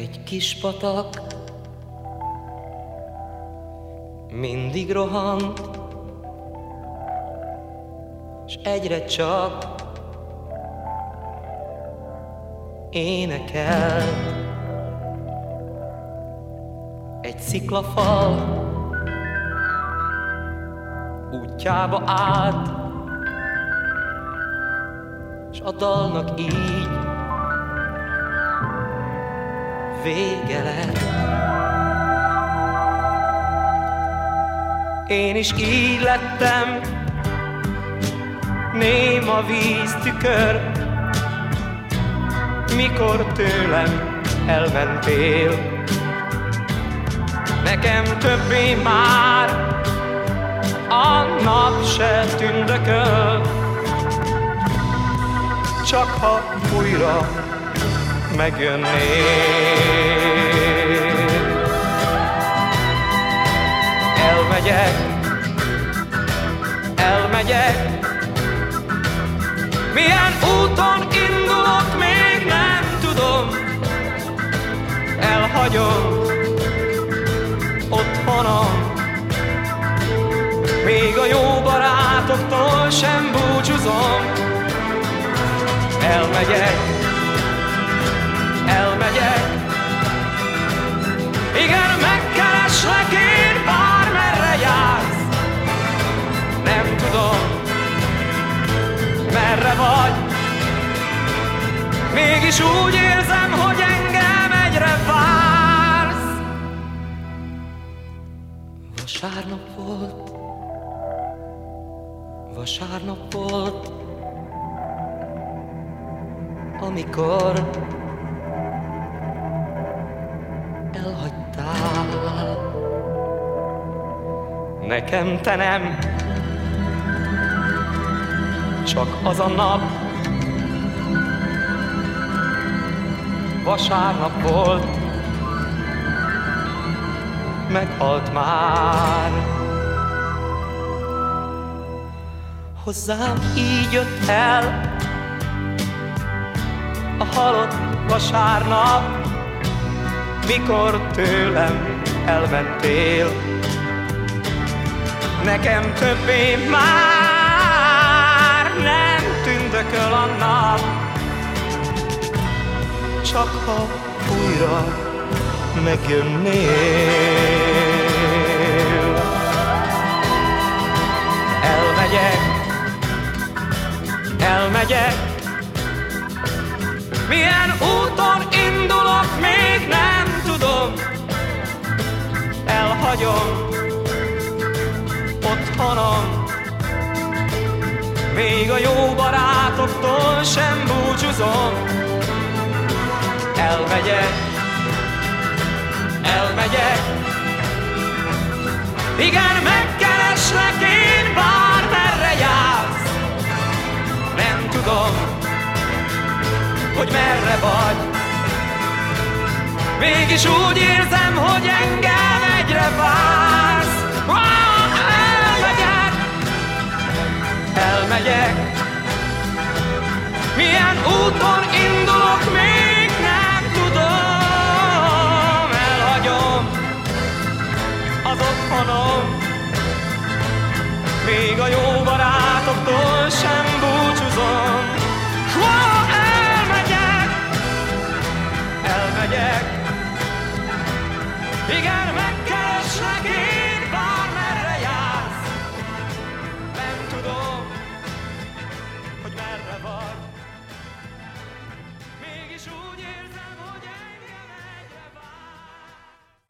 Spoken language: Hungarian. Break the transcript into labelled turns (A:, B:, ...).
A: Egy kis patak. Mindig rohant, és egyre csak énekel. Egy sziklafal útjába át, és a dalnak így vége lett. Én is így lettem, néma víz tükör, mikor tőlem elmentél. Nekem többé már a nap se tündököl, csak ha újra megjönnél. Elmegyek, elmegyek, milyen úton indulok, még nem tudom, elhagyom otthonom, még a jó barátoktól sem búcsúzom. Elmegyek, Vasárnap volt, Vasárnap volt, amikor elhagytál. Nekem te nem, csak az a nap, vasárnap volt, meghalt már. hozzám így jött el a halott vasárnap, mikor tőlem elmentél. Nekem többé már nem tündököl a nap, csak ha újra megjönnél. Elmegyek elmegyek. Milyen úton indulok, még nem tudom. Elhagyom otthonom, még a jó barátoktól sem búcsúzom. Elmegyek, elmegyek, igen, megkereslek én, bármerre jársz tudom, hogy merre vagy. Mégis úgy érzem, hogy engem egyre vársz. Még a jó barátoktól sem búcsúzom. Oh, elmegyek, elmegyek, igen, megkereslek én.